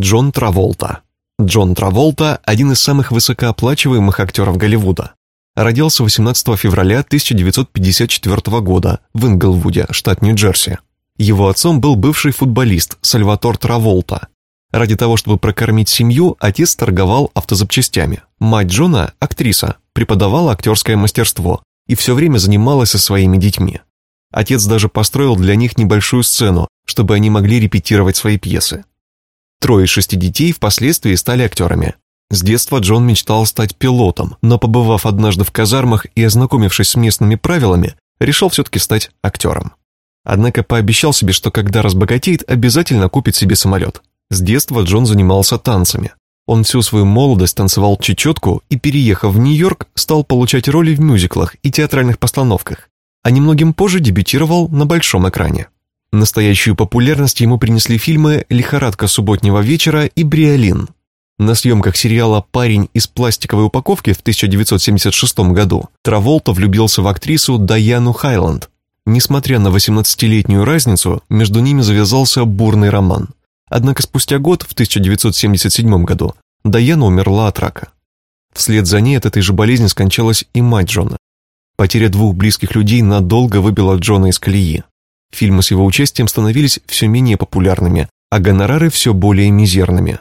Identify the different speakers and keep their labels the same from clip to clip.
Speaker 1: Джон Траволта. Джон Траволта – один из самых высокооплачиваемых актеров Голливуда. Родился 18 февраля 1954 года в Инглвуде, штат Нью-Джерси. Его отцом был бывший футболист Сальватор Траволта. Ради того, чтобы прокормить семью, отец торговал автозапчастями. Мать Джона, актриса, преподавала актерское мастерство и все время занималась со своими детьми. Отец даже построил для них небольшую сцену, чтобы они могли репетировать свои пьесы. Трое из шести детей впоследствии стали актерами. С детства Джон мечтал стать пилотом, но побывав однажды в казармах и ознакомившись с местными правилами, решил все-таки стать актером. Однако пообещал себе, что когда разбогатеет, обязательно купит себе самолет. С детства Джон занимался танцами. Он всю свою молодость танцевал чечетку и, переехав в Нью-Йорк, стал получать роли в мюзиклах и театральных постановках, а немногим позже дебютировал на большом экране. Настоящую популярность ему принесли фильмы «Лихорадка субботнего вечера» и «Бриолин». На съемках сериала «Парень из пластиковой упаковки» в 1976 году Траволта влюбился в актрису Даяну Хайланд. Несмотря на 18-летнюю разницу, между ними завязался бурный роман. Однако спустя год, в 1977 году, Даяна умерла от рака. Вслед за ней от этой же болезни скончалась и мать Джона. Потеря двух близких людей надолго выбила Джона из колеи. Фильмы с его участием становились все менее популярными, а гонорары все более мизерными.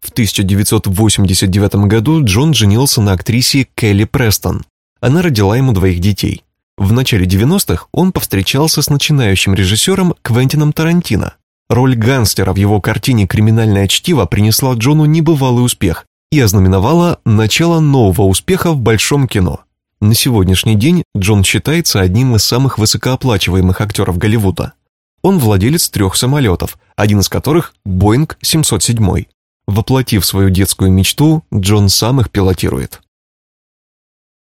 Speaker 1: В 1989 году Джон женился на актрисе Келли Престон. Она родила ему двоих детей. В начале 90-х он повстречался с начинающим режиссером Квентином Тарантино. Роль гангстера в его картине «Криминальное чтиво» принесла Джону небывалый успех и ознаменовала начало нового успеха в большом кино – на сегодняшний день Джон считается одним из самых высокооплачиваемых актеров Голливуда. Он владелец трех самолетов, один из которых – Боинг 707. Воплотив свою детскую мечту, Джон сам их пилотирует.